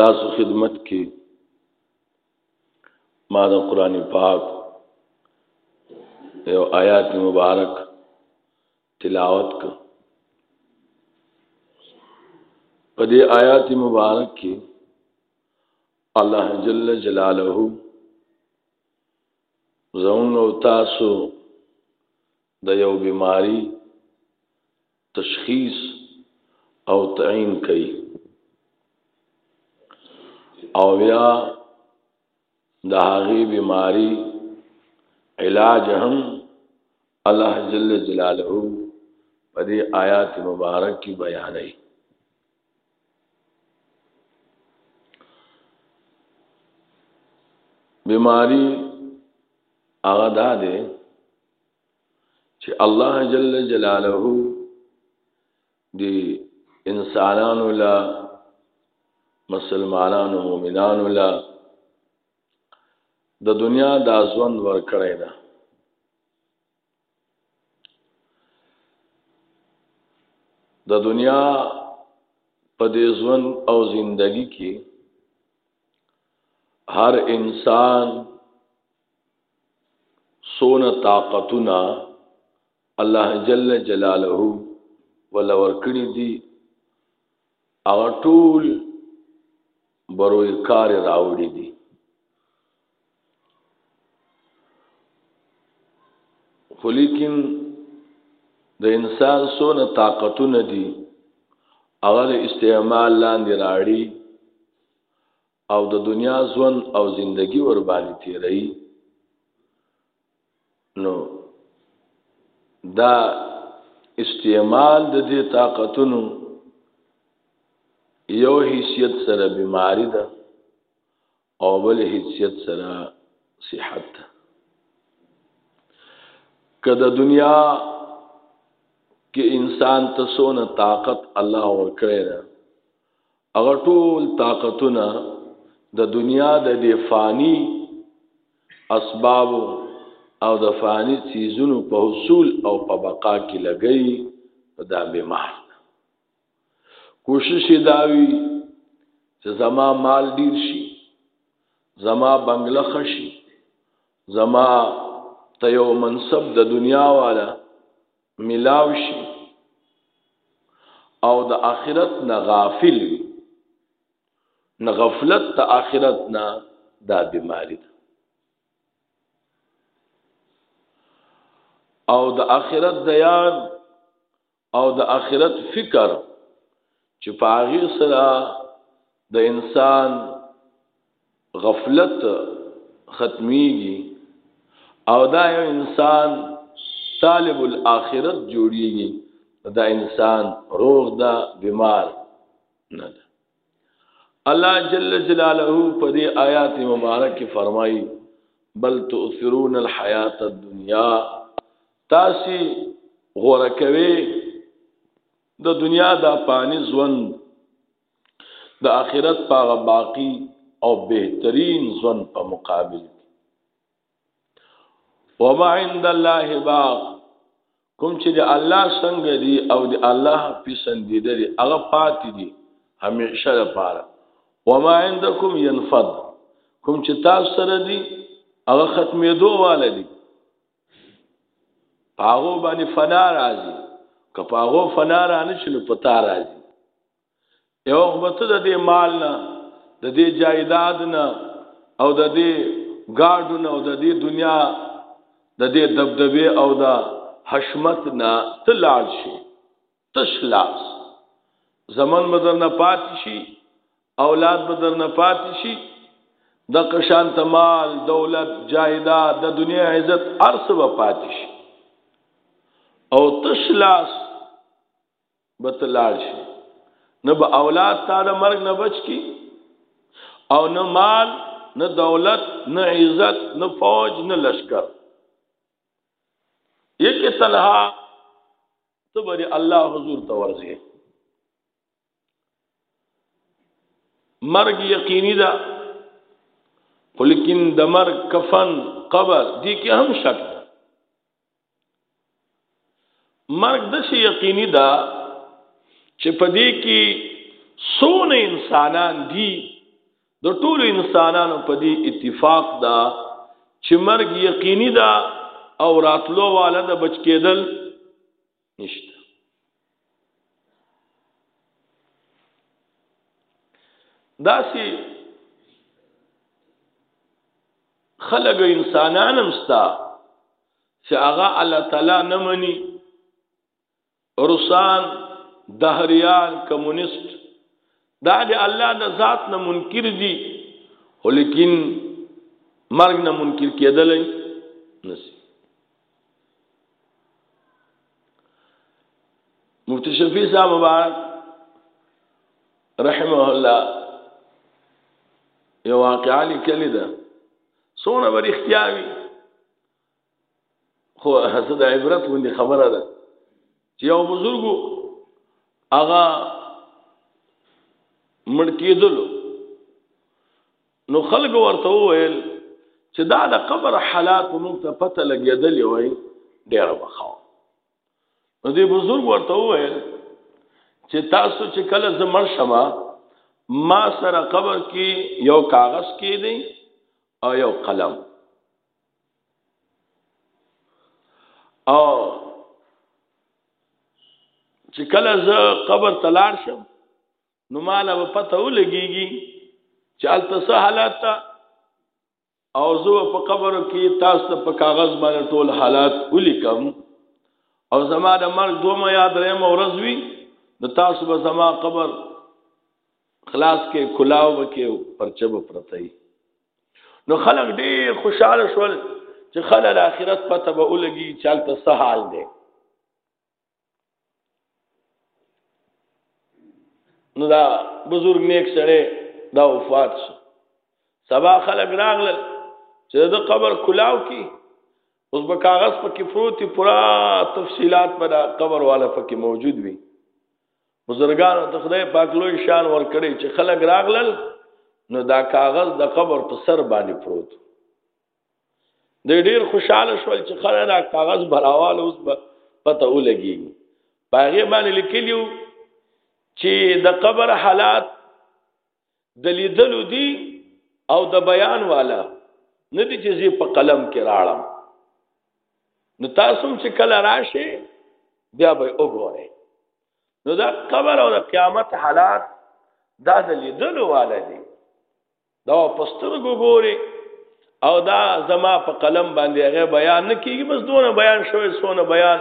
تاسو خدمت کې ما د قران پاک یو آیات مبارک تلاوت ک په دې آیات مبارک کې الله جل جلاله زمون او تاسو د یو بیماری تشخیص او تعین کوي او یا د هغه بیماری علاج هم الله جل جلاله په دې آیات مبارک کې بیانوي بیماری هغه ده چې الله جل جلاله دی انسانانو لا مسلمانانو مؤمنانو لا د دنیا د ازوند ور کړی دا د دنیا په دې ژوند او زندگی کې هر انسان سونه طاقتونه الله جل جلاله ولا ورکړي دي هغه ټول بروي کار راوړي دي خو لیکن د انسان سونه طاقتونه دي هغه استعمال لاندې راړي او د دنیا ژوند او زندگی ور باندې تیرئی نو دا استعمال د دې طاقتونو یو حیثیت سره بیماری ده او بل حیثیت سره صحت ده که د دنیا کې انسان ته سونه طاقت الله ورکړی ده هغه ټول طاقتونه د دنیا د دې فانی اسباب او د فانی چیزونو په حصول او په بقا کې لګئی دا به محض کوشش داوی چې زما مال ډیر شي زما بنگله خشي زما ته یو منصب د دنیا والا ملاو شي او د آخرت نه غافل وي نه غفلت د آخرت نه دا بیماری ده او د آخرت د یار او د آخرت فکر چې په هغې سره د انسان غفلت ختمیږي او دا یو انسان طالب الاخرت جوړیږي دا انسان روغ دا بیمار نه ده الله جل جلاله په دې آیات مبارک فرمایي بل تؤثرون الحیات الدنیا تاسو غوړه کوي د دنیا دا پانی ژوند د آخرت پاغه باقی او بهترین ژوند په مقابل کې وما عند الله باق کوم چې د الله څنګه دی او د الله پسندیده دی هغه پاتې دی همیشه لپاره وما عندكم ينفد کوم چې تاسو سره دی هغه ختمېدو واله دی پاغو باندې فنا راځي که پاغو فنا را نشي نو پتا راځي یو خبرته د دې مال نه د دې جایداد نه او د دې ګاډو نه او د دې دنیا د دې دبدبه او د حشمت نه تلاړ شي تش لاس زمن بدر نه پاتې شي اولاد بدر نه پاتې شي د قشان تمال دولت جایداد د دنیا عزت ارس به پاتې شي او تش لاس به تلار شي نه به اولاد تا د مرګ نه بچ کی او نه مال نه دولت نه عزت نه فوج نه لشکر یک تنها ته بری الله حضور ته ورځي مرګ یقیني ده ولیکن د مرګ کفن قبر دي کې هم شک ده مرګ د شي یقیني ده چې په دې کې سونه انسانان دي د ټولو انسانانو په دې اتفاق دا چې مرګ یقیني ده او راتلو والا د بچ کېدل نشته دا سي خلق انسانان هم ستا چې هغه الله تعالی نه مني روسان دهریان کمونیست دا د الله د ذات نه منکر دي ولیکن مرګ نه منکر کېدلای نسی مفتی شفیع صاحب مبارک رحمه الله یو واقعا لیکلی ده سونه بر اختیاوی خو هڅه د عبرت غوندي خبره ده چې یو بزرګ هغه مړ کېدل نو خلک ورته وویل چې دا د قبر حالات موږ ته پته لګېدل وای ډېر بخاو نو دې بزرګ ورته وویل چې تاسو چې کله زمر شمه ما سره قبر کې یو کاغذ کې دی او یو قلم او چې کله زه قبر تلار شم نو مال به پته ولګيږي چې الته څه حالات تا او زه په قبر کې تاسو ته په کاغذ باندې ټول حالات ولیکم او زما د مرګ دومره یاد رې مو ورځ وی نو تاسو به زما قبر خلاص کې کلاو وکي او پرچب پرتای نو خلق ډیر خوشاله شول چې خلل اخرت پته به ولګي چالت سهال دی نو دا بزرگ نیک سره دا وفات شو سبا خلق راغلل چې د قبر کلاو کی اوس په کاغذ پکې پروتي پورا تفصيلات په قبر والا پکې موجود وي بزرګانو ته خدای پاک لوی شان ورکړي چې خلک راغلل نو دا کاغذ د قبر په سر باندې پروت د ډیر خوشاله شول چې خلک دا کاغذ براواله اوس به پته ولګي پاغه باندې لیکلیو چې د قبر حالات د لیدلو دی او د بیان والا نه دي چې زی په قلم کې راړم نو تاسو چې کله راشي بیا به وګورئ نو دا قبر او د قیامت حالات دا د لیدلو والا دي دا پستر ګوري او دا زما په قلم باندې هغه بیان نه کیږي بس دونه بیان شوی سونه بیان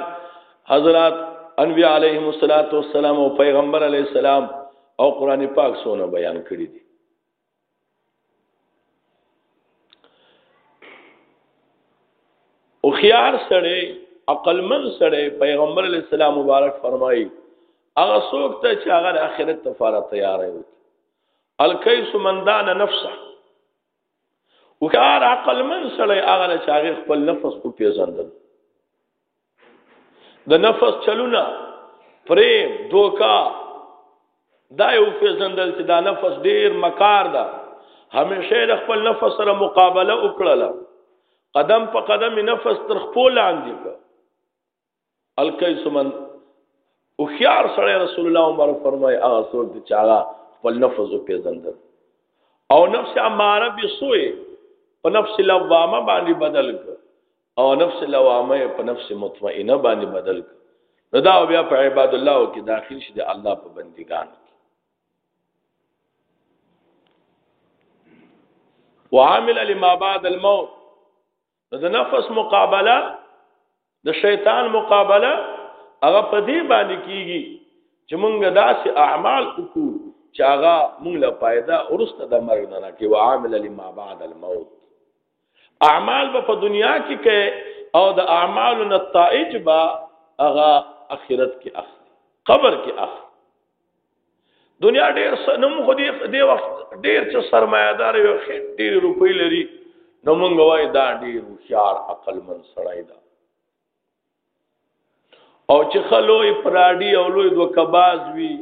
حضرات انبیاء علیهم الصلاۃ والسلام او پیغمبر علی السلام او قران پاک سونه بیان کړی دي او خيار سره عقل من سره پیغمبر علی السلام مبارک فرمایي هغه څوک ته چې هغه آخرت لپاره تیار وي الکیس من دان نفسه او کار عقل من سړی هغه چې هغه خپل نفس په پیژندل د نفس چلونه پریم دوکا دا یو پیژندل چې دا نفس ډیر مکار ده همیشه د خپل نفس سره مقابله وکړله قدم په قدم نفس تر خپل لاندې کړ الکای سمن او خيار سره رسول الله عمر فرمای هغه څوک چې چاغه خپل نفس او پیزند او نفس اماره به سوې په نفس لوامه باندې بدل کړ او نفس لوامه په نفس مطمئنه باندې بدل کړ نو دا بیا په عباد الله کې داخل شي د الله په بندګان وعامل لما بعد الموت د نفس مقابله د شیطان مقابله هغه په دې باندې کیږي چې موږ داسې اعمال وکړو چې هغه موږ له پایده ورسته د مرګ نه راکې او عامل لما بعد الموت اعمال به په دنیا کې کوي او د اعمال نتایج به هغه اخرت کې اخلي قبر کې اخلي دنیا ډیر سنم خو دی دی وخت ډیر چې سرمایدار یو خې ډیر روپۍ لري نو مونږ وای دا ډیر هوښیار عقل من سړی دا او چې خلوی پراډي او لوی دو کباز وی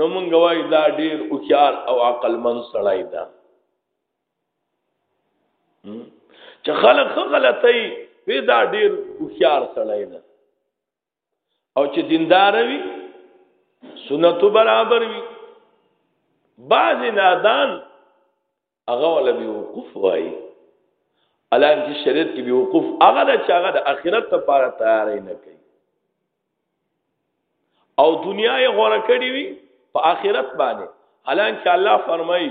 نو مونږ وای دا ډیر هوښیار او عقل من سړی دا چې خلک غلطي وی دا ډیر هوښیار سړی دا او چې دیندار وي سنتو برابر وي بعض نادان هغه ولا بي وقوف وای الان چې شریعت کې بي وقوف هغه د چاغه د اخرت لپاره تیار نه کوي او دنیا یې غوړه کړی وي په اخرت باندې الان چې الله فرمایي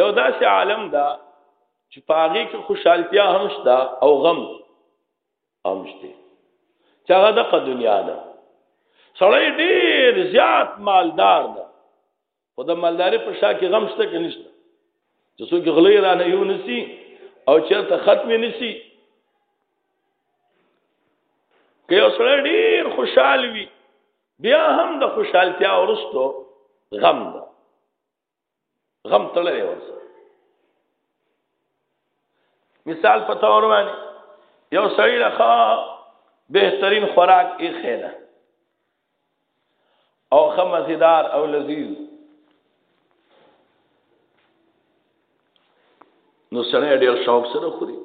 یو داسې عالم دا چې پاغي کې خوشحالتیا هم شته او غم هم شته چې هغه دغه دنیا ده سړی ډیر زیات مالدار ده خو د مالداري په شا کې غم شته کې نشته چې څوک غلې را نه یو نسی او چرته ختم نسی که یو سړی ډیر خوشحال وي بیا هم د خوشحالتیا ورستو غم ده غم تړلې ورسره مثال په تور باندې یو سړی لخوا بهترین خوراک یې خیره او خمزیدار او لذیذ نو سړی ډیر شوق سره خوري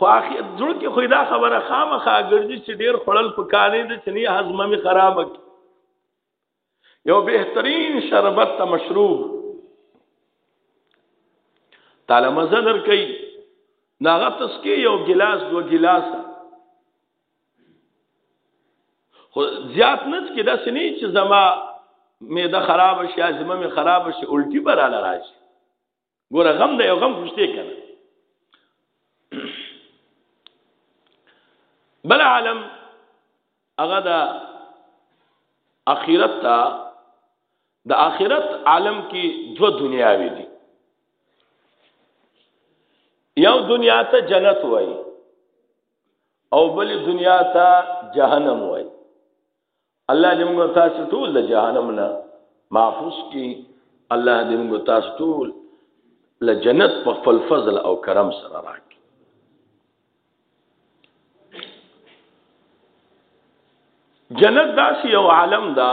خو اخر زړه کې خو دا خبره خامخا ګرځي چې ډیر خړل پکانې د چني هضمه می خراب کی یو بهترین شربت ته مشروب تعالی مزه در کوي ناغه تسکی یو ګلاس دو ګلاس خو زیات نه چې دا سني چې زما معده خراب شي ازمه می خراب شي الټي براله راشي ګوره غم دی او غم خوشته کنه بل عالم هغه د اخرت ته د اخرت عالم کې دو دنیاوی دي یو دنیا ته جنت وای او بل دنیا ته جهنم وای الله دې موږ تاسو ټول د جهنم نه محفوظ کړي الله دې موږ تاسو ټول له جنت په خپل فضل او کرم سره راکړي جنت داسې یو عالم ده دا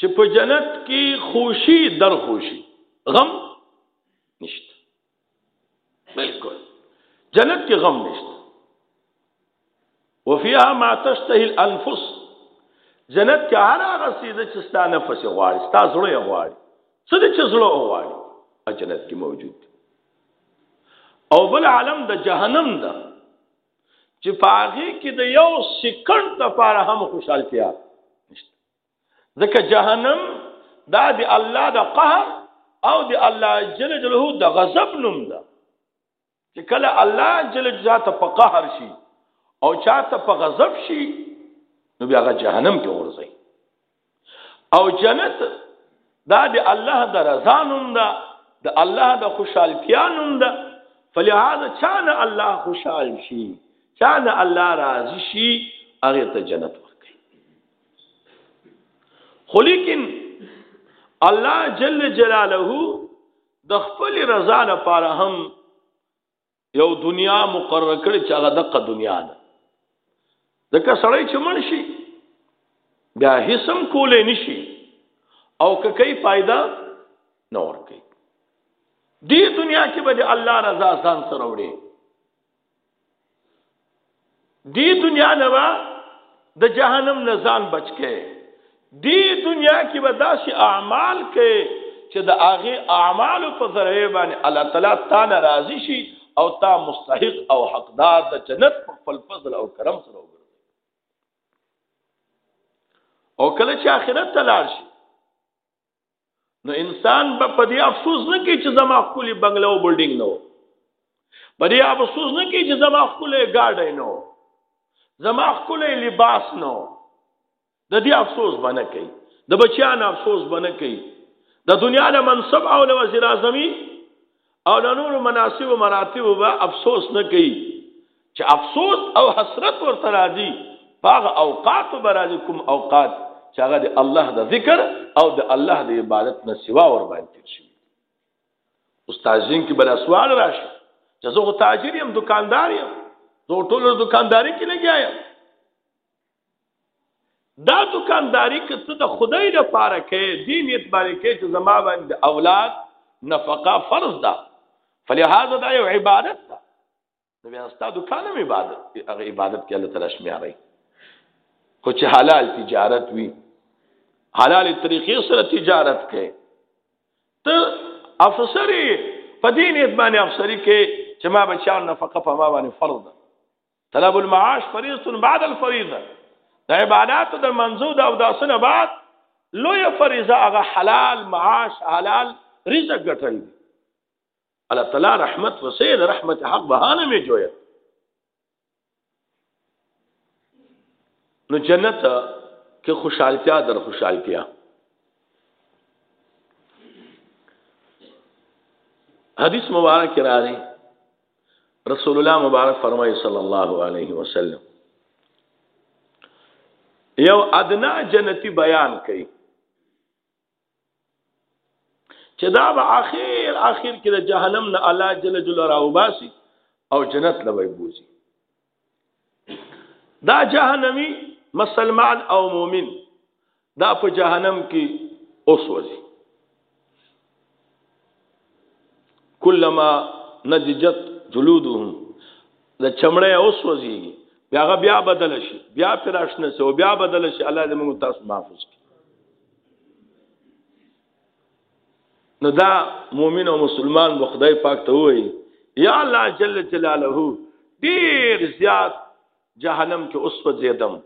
چې په جنت کې خوشي در خوشي غم نشته بالکل جنت کې غم نشته وفيها ما تشتهي الانفس جنت کې هر هغه څه چې ستا نفس غواړي ستا زړه غواړي څه چې زړه غواړي جنت کې موجود دي او بل عالم د جهنم ده چې پاغي کې د یو سکند لپاره هم خوشحالتیا ځکه جهنم دا د الله د قهر او د الله جل جلاله د غضب نوم ده چې کله الله جل جلاله ته په قهر شي او چاته په غضب شي نو بیا هغه جهنم کې ورځي او جنت دا د الله د رضا نوم ده د الله د خوشحالتیا نوم ده فلهذا چانه الله خوشحال شي چانه الله راضي شي هغه ته جنت خو لیکن الله جل جلاله د خپل رضا لپاره هم یو دنیا مقرره کړې چې هغه دغه دنیا ده ځکه سړی چې مړ شي بیا هیڅم کولې نشي او که کوي فائدہ نه ور کوي دې دنیا کې به الله رضا ځان سره وړي دی دنیا نه با د جهنم نه ځان بچ کې دی دنیا کې به داسې اعمال کې چې د هغه اعمال په ذریعہ باندې الله تعالی تا ناراضي شي او تا مستحق او حقدار د جنت په خپل فضل او کرم سره وګرځي او کله چې آخرت ته لاړ شي نو انسان به په دې افسوس نه کوي چې زما خپل بنگله او بلډینګ نه و په دې افسوس نه کوي چې زما خپل ګاډی نه و زما خپل لباس نه و د دې افسوس باندې کوي د بچیان افسوس باندې کوي د دنیا له منصب او له وزیر اعظمي او له نورو مناسب او مراتب به افسوس نه کوي چې افسوس او حسرت ورته راځي پاغه اوقات به راځي کوم اوقات چې هغه د الله د ذکر او د الله د عبادت نه سوا ور باندې شي استادین کې بل سوال راشي چې زه تاجر یم دکاندار یم زه ټول دکانداری کې لګیا یم دا دکانداری که ته د خدای لپاره کې دین یې باندې کې چې زما باندې اولاد نفقه فرض ده فلهذا دا یو عبادت ده نو بیا ستا دکان هم عبادت هغه عبادت کې الله تعالی شمیاري خو چې حلال تجارت وي حلال طریقې سره تجارت کې ته افسری په دین یې باندې افسری کې چې ما بچاو نفقه په ما باندې فرض ده طلب المعاش فريضه بعد الفريضه د عبادت د منځو د او داسنه بعد لوی فريضه هغه حلال معاش حلال رزق ګټل الله تعالی رحمت وسید رحمت حق بهانه می جوړه نو جنت کې خوشحالتیا در خوشحالتیا حدیث مبارک راځي رسول الله مبارک فرمایي صلی الله علیه وسلم یو ادنا جنتی بیان کړي چې دا به اخر اخر کې د جهنم نه الله جل جلاله راوباسي او جنت لوي بوزي دا جهنمی مسلمان او مؤمن دا په جهنم کې اوسوځي کلمہ نضجت جلودهم د چمړې اوسوځي بیا غ بیا بدل شي بیا پراشنه سو بیا بدل شي الله دې موږ تاسو محفوظ کړي نو دا مؤمن او مسلمان به خدای پاک ته وایي یا الله جل جلاله ډیر زیات جهنم کې اوس وځیدم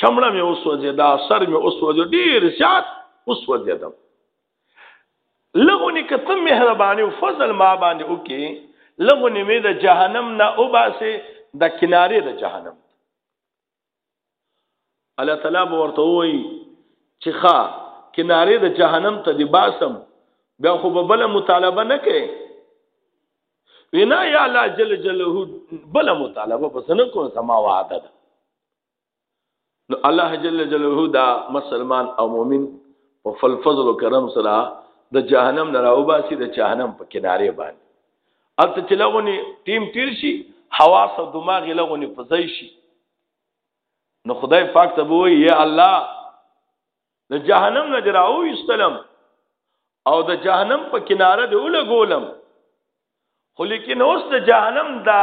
چمړه مې اوس وځیدا سر مې اوس وځو ډیر زیات اوس وځیدم لغونی کته مهرباني او فضل ما باندې وکي لغونی مې د جهنم نه وباسي د کنارې د جهنم الله تعالی به ورته وایي چې ښا کناره د جهنم ته دی باسم بیا خو به بل مطالبه نه کوي وینا یا الله جل جلاله بل مطالبه پس نه کوم سما وعده ده نو الله جل جلاله دا مسلمان او مؤمن په فل فضل او کرم سره د جهنم نه راوباسي د جهنم په کناره باندې البته چې لغونی ټیم تیر شي حواس او دماغ لغونی فزای شي نو خدای پاک ته وایي یا الله د جهنم نه دراو استلم او د جهنم په کناره دی ولګولم خو لیکن اوس د جهنم دا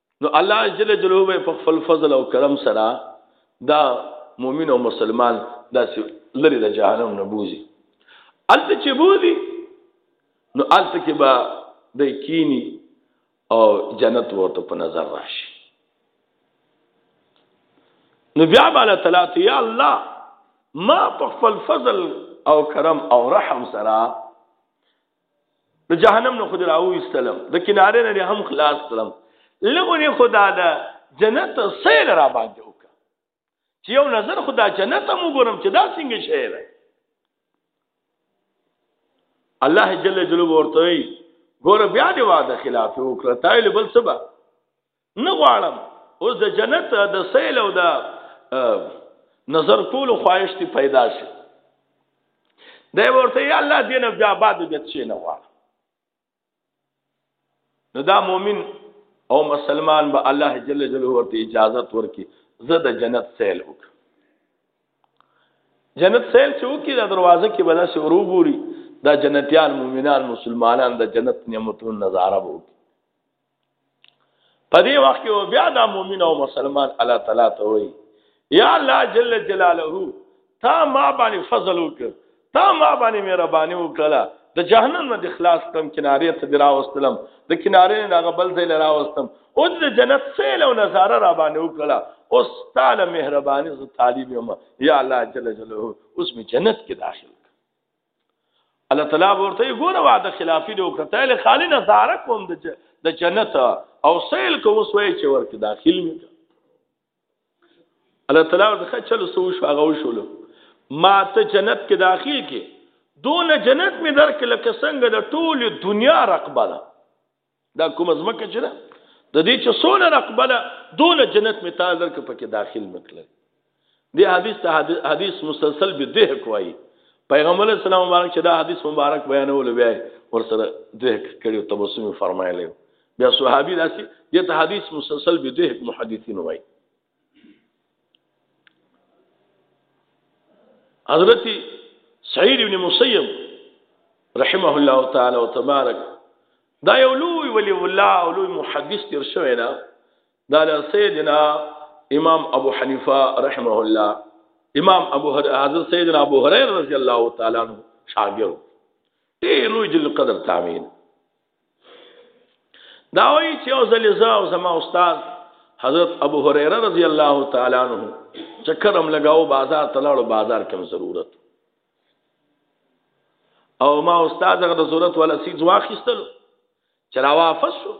نو الله جل جلاله به په خپل فضل او کرم سره دا مؤمن او مسلمان داسې لري د جهنم نه بوزي الته چې بوزي نو الته کې به د کینی او جنت ورته په نظر راشي نو بیا بالا تلات یا الله ما په خپل فضل او کرم او رحم سره نو جهنم نو خود راو استلم د کناره نه هم خلاص کړم لغونی خدا دا جنت سیر را باندې وکړه چې یو نظر خدا جنت مو ګورم چې دا څنګه شی ده الله جل جلاله ورته ګور بیا دی واده خلاف وکړه تایل بل سبا نه غواړم اوس د جنت د سیل او د نظر کول خواهش تی پیدا شي دی ورته یا الله دې نه بیا بعد بیا شي نه غواړم نو دا مؤمن او مسلمان به الله جل جلاله ورته اجازه ورکي زه د جنت سیل وک جنت سیل چې وکي د دروازه کې بلا سي ورو ګوري دا جنتیان مؤمنان مسلمانان د جنت نعمتونو نظاره وکي په دې وخت کې بیا دا مؤمن او مسلمان الله تعالی ته وایي یا الله جل جلاله تا ما باندې فضل وکړ تا ما باندې مهرباني وکړه د جهنم نه د خلاص تم کنارې ته دراوستلم د کنارې نه هغه بل ځای لراوستم او د جنت سیل او نظاره را باندې وکړه اوس تعالی مهرباني زه طالب یم یا الله جل جلاله اوس می جنت کې داخل الله تعالی ورته ګوره وعده خلافی دی وکړه له خالی نه زار کوم د د جنت او سیل کو وسوي چې ورته داخل می الله تعالی ورته خچل سو شو هغه شول ما ته جنت کې داخل کې دون جنت می درک لکه څنګه د ټول دنیا رقبه ده دا کوم ځمکه چې ده د دې چې سونه رقبله دون جنت می تعالی درک پکې داخل مکلل دی حدیث ته حدیث مسلسل به ده کوي پیغمبر اسلام مبارک چې دا حدیث مبارک بیانول بیا ورسره ده کړي تبسم فرمایلی بیا صحابي داسي دې ته حدیث مسلسل به ده محدثین وایي حضرت سعید ابن مسیب رحمه الله تعالی او تبارک دا یو لوی ولی الله او لوی محدث تیر شوی نه دا له سیدنا امام ابو حنیفه رحمه الله امام ابو حضرت سیدنا ابو هريره رضی الله تعالی عنہ شاګرد ډېر لوی جل قدر تامین دا وایي چې او ځلې زه او زما استاد حضرت ابو هريره رضی الله تعالی عنہ چکر هم لگاو بازار ته لاړو بازار کې ضرورت او ما استاد هغه ضرورت ولا سیز واخیستلو چې را واپس شو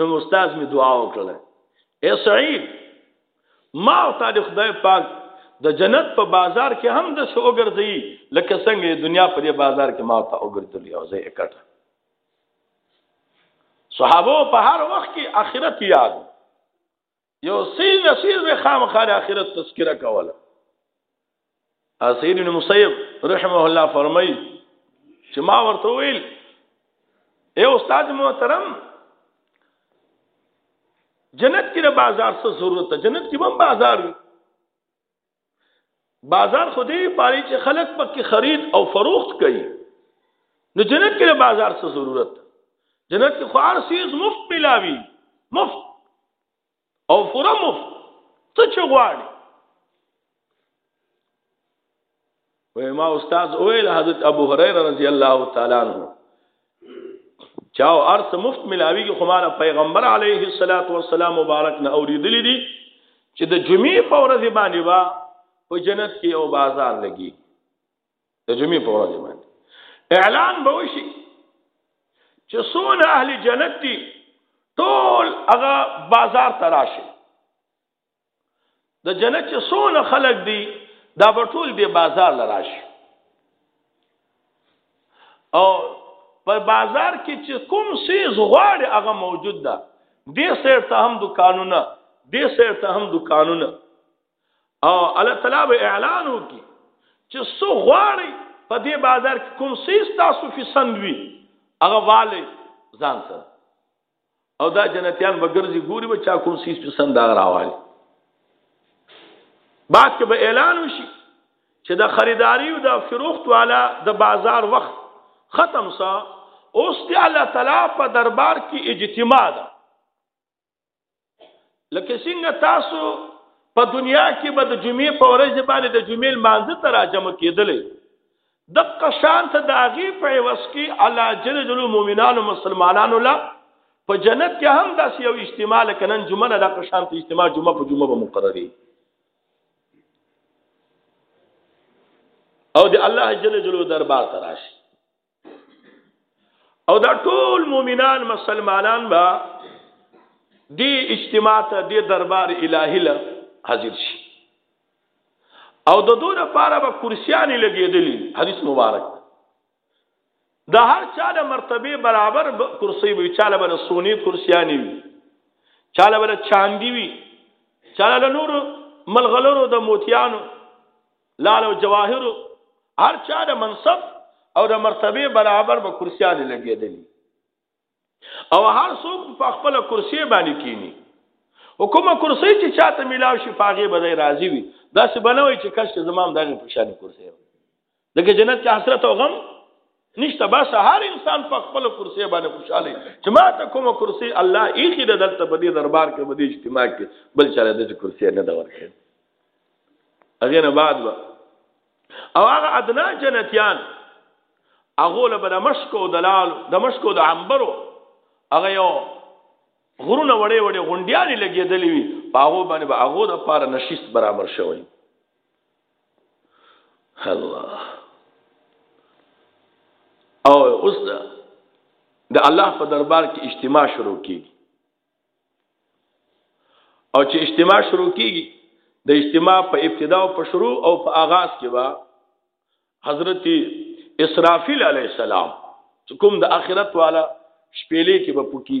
نو استاد می دعا وکړه اے سعید ما او تا د خدای پاک د جنت په بازار کې هم د سو وګرځي لکه څنګه د دنیا په دې بازار کې ما او تا وګرځي او زه اکټه صحابه په هر وخت کې آخرت یاد یو سیل نسیل به خامخا د آخرت تذکره کوله اسید بن مسیب رحمه الله فرمای چې ما ورته ویل اے استاد محترم جنت کې د بازار څه ضرورت ده جنت کې هم بازار وي بازار خو دې پاري چې خلک پکې خرید او فروخت کوي نو جنت کې بازار څه ضرورت جنت کې خو هر چیز مفت ملاوي مفت او پورا مفت څه چې غواړي وای ما استاد اویل حضرت ابو هريره رضی الله تعالی عنہ چاو ارس مفت ملاوی کی خمار پیغمبر علیه الصلاۃ والسلام مبارک نه اوریدلی دي چې د جمعې په ورځ باندې با په جنت کې یو بازار لګي د جمعې په ورځ باندې اعلان به وشي چې سون اهل جنت دي ټول هغه بازار تراشي د جنت چې څونه خلق دي دا به ټول دی بازار لراش او په بازار کې چې کوم سیز غواړي هغه موجود ده دې سیر ته هم دکانونه دې سیر ته هم دکانونه او الله تعالی به اعلان وکي چې سو غواړي په دې بازار کې کوم سیز تاسو فسند وي هغه والي ځان سره او دا جنتیان به ګرځي ګوري به چا کوم سیس پسند دا راوالي بعد کې به اعلان وشي چې د خریداری او د فروخت والا د بازار وخت ختم سا اوس دی الله تعالی په دربار کې اجتماع ده لکه څنګه تاسو په دنیا کې به د جمعې په ورځ باندې د جمعې مانځه ته راجم کېدلې د قشان ته د هغې په عوض کې الله جل جلو مؤمنانو مسلمانانو لا په جنت کې هم داسې یو اجتماع لکه نن جمعه نه د قشان ته اجتماع جمعه په جمعه به مقرري او د الله جل جلو دربار ته راشي او دا ټول مؤمنان مسلمانان با دی اجتماع ته دی دربار الهی له حاضر شي او د دوه لپاره به کرسیانې لګېدلې حدیث مبارک د هر چا د مرتبه برابر کرسی وي چاله بل سونی کرسیانې وي چاله بل چاندی وي چاله نور ملغلرو د موتیانو لال او جواهر هر چا د منصب او د مرتبه برابر به کرسیان لګیدل او هر څوک په خپل کرسی باندې کینی حکومت کرسی چې چاته ملاو شي پاغه به راضي وي دا څه بنوي چې کښ زمام دغه پښانه کرسی دغه جنت کې حسرت او غم نشته بس هر انسان په خپل کرسي باندې خوشاله چې ما ته کوم کرسي الله ایخي د دلته په دې دربار کې په دې اجتماع کې بل چا د کرسي نه دا ورکړي هغه نه بعد با او هغه ادنا جنتیان هغه له دمشق او دلال دمشق او د عنبرو هغه یو غرونه وړې وړې غونډیالې لګېدلې وي په هغه باندې به هغه د پاره نشیست برابر شوی الله او اوس دا د الله په دربار کې اجتماع شروع کیږي او چې اجتماع شروع کیږي د اجتماع په ابتدا او په شروع او په آغاز کې وا حضرت اسرافیل علی السلام کوم د آخرت والا شپېلې کې به پکی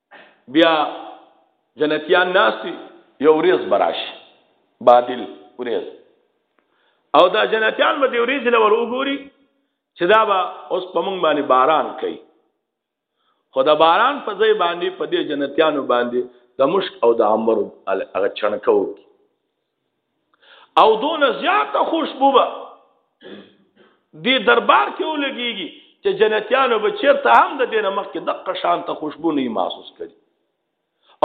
بیا جنتیان ناستی یو ورځ براش بادل ورځ او دا جنتیان به دی ورځ لور وګوري چې دا به اوس په مونږ باندې باران کوي خو دا باران په ځای باندې په دې جنتیانو باندې د مشک او د عمر هغه چڼکو او دون زیاته خوشبو به دی دربار کې ولګيږي چې جنتیانو به چیرته هم د دینه مخ کې دغه شان ته خوشبو نه محسوس کړي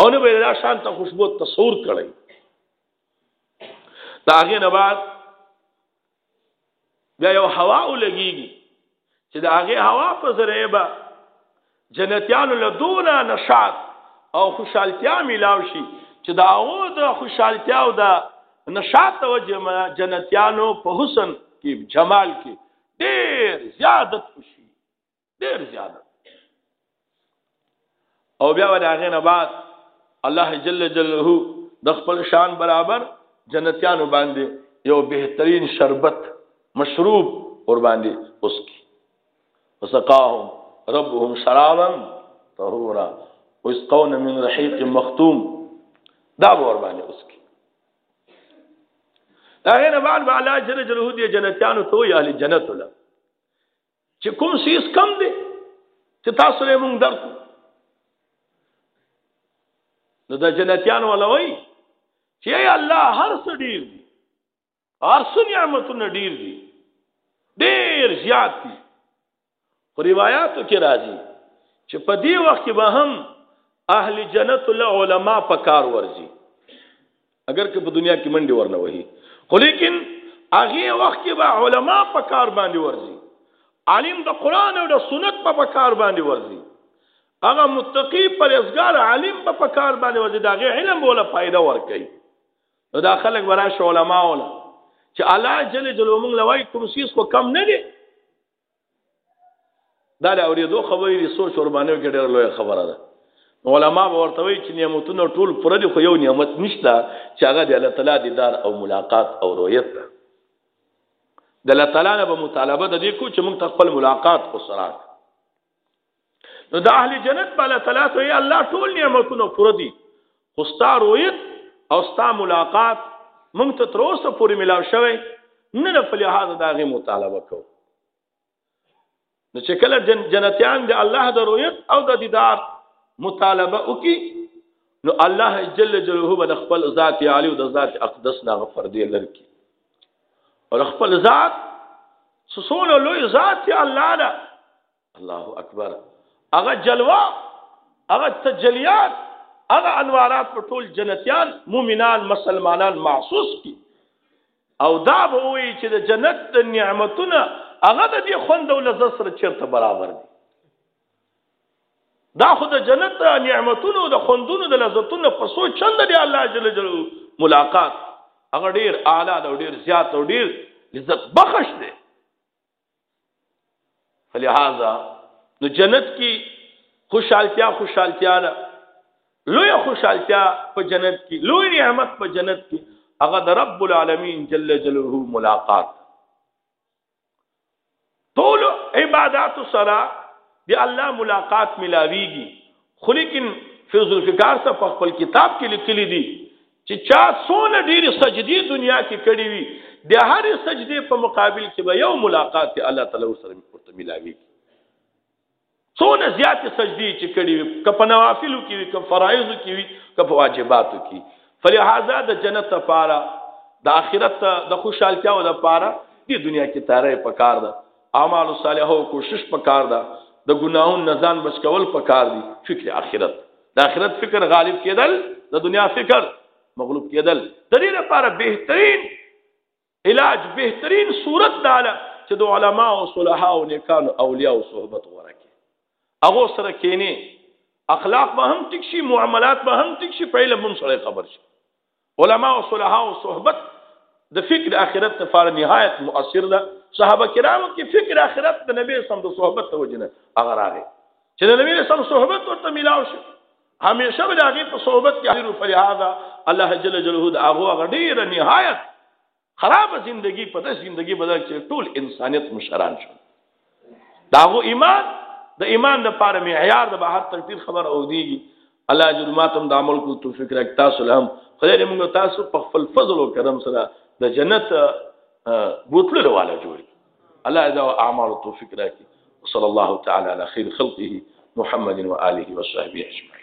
او نه به دا شان ته خوشبو تصور کړي دا هغه نه بعد بیا یو هوا ولګيږي چې د هغه هوا په ذریعه به جنتیانو له دونه نشاط او خوشحالتیا ملاو شي چې دا او د خوشحالتیا او د نشاط او جنتیانو په حسن کې جمال کې ډېر زیادت وشي ډیر زیات او بیا ودا غنه بعد الله جل جلاله د خپل شان برابر جنتیانو باندې یو بهترین شربت مشروب ور باندې اوس کی وسقاهم ربهم شرابا طهورا واسقون من رحيق مختوم دا ور باندې اوس کی دا غنه بعد الله جل جلاله دې جنتیانو ته یا اهل جنت الله چې کوم سیس کم دی چې تاسو له مونږ درکو نو د جنتیان ولوي چې الله هر څه ډیر دی هر څه نعمتونه ډیر دي ډیر زیات دي په روایتو کې راځي چې په دې وخت کې به هم اهل جنت له علما په کار ورځي اگر که په دنیا کې منډي ورنه وهي خو لیکن هغه وخت کې به علما په کار باندې ورځي عالم د قران او د سنت په کار باندې ورځي هغه متقی پرهیزګار عالم په کار باندې ورځي دا غي علم ولا فائدہ ور کوي نو دا خلک ورا شو علما ولا چې الله جل جلاله موږ لوي کوم سیس کو کم نه دي دا له اورېدو خبرې دي سوچ ور باندې کې ډېر لوی خبره ده علما به ورته وایي چې نعمتونه ټول پر دې خو یو نعمت نشته چې هغه د الله تعالی دیدار او ملاقات او رؤیت ده د الله تعالی نه به مطالبه د دې کو چې موږ خپل ملاقات وسره نو د اهل جنت بالا ثلاثه ای الله ټول نعمتونه پر دي خو ستا رویت او ستا ملاقات مونږ ته تر اوسه پورې ملاو شوی نه نه په لحاظ دا غي مطالبه کو نو چې کله جن جنتیان د الله د رویت او د دیدار مطالبه وکي نو الله جل جلاله به خپل ذات عالی او د ذات اقدس نه غفر دی لرکی او خپل ذات سسونه لوی ذات الله نه الله اکبر هغه جلوه هغه تجلیات هغه انوارات په ټول جنتیان مؤمنان مسلمانان محسوس کی او دا به وی چې د جنت د نعمتونه هغه د دې خوند او لذت سره چیرته برابر دي دا خو د جنت د نعمتونو د خوندونو د لذتونو په سو چند دی الله جل جلاله ملاقات هغه ډیر اعلی او ډیر زیات او ډیر لذت بخش دی فلهذا نو جنت کې خوشحالتیا خوشحالتیا ده لوی خوشحالتیا په جنت کې لوی نعمت په جنت کې هغه د رب العالمین جل جلاله ملاقات ټول عبادت او صلاه دی الله ملاقات ملاویږي خو لیکن فیض الفقار صاحب خپل کتاب کې لیکلي دي چې چا څونه ډېری سجدي دنیا کې کړې وي د هرې سجدې په مقابل کې به یو ملاقات الله تعالی سره ورته ملاوي څونه زیات سجدي چې کړې وي که په نوافلو کې وي که فرایضو کې وي که په واجباتو کې فلهذا د جنت لپاره د آخرت د خوشحالتیا او لپاره د دنیا کې تاره په کار ده اعمال صالحو کوشش په کار ده د ګناهونو نزان بچ کول په کار دي فکر آخرت د آخرت فکر غالب کېدل د دنیا فکر مغلوب کېدل د دې لپاره بهترین علاج بهترین صورت دا ده چې د علما او صلحا او نیکانو اولیاء او صحبت غوړه کې هغه سره کېنی اخلاق به هم ټیک شي معاملات به هم ټیک شي په علم هم سره خبر شي علما او صلحاء او صحبت د فکر اخرت لپاره نهایت مؤثر ده صحابه کرامو کې فکر اخرت د نبی سم د صحبت ته وجنه هغه راغی چې د نبی سم صحبت ورته ملاو شي همیشه به هغه په صحبت کې حاضر فلهذا الله جل جلاله د هغه غډیر نهایت خرابه زندگی په داسې زندگی بدل چې ټول انسانیت مشران شو داغو ایمان د ایمان د پاره معیار د بهر تکتیر خبر او دیږي الله جل ماتم د عمل کو توفیق راک تاسو لهم خدای دې موږ تاسو په خپل فضل او کرم سره د جنت بوتل رواله جوړي الله دې او اعمال توفیق راکړي صلی الله تعالی علی خیر خلقه محمد و آله و صحبه اجمعین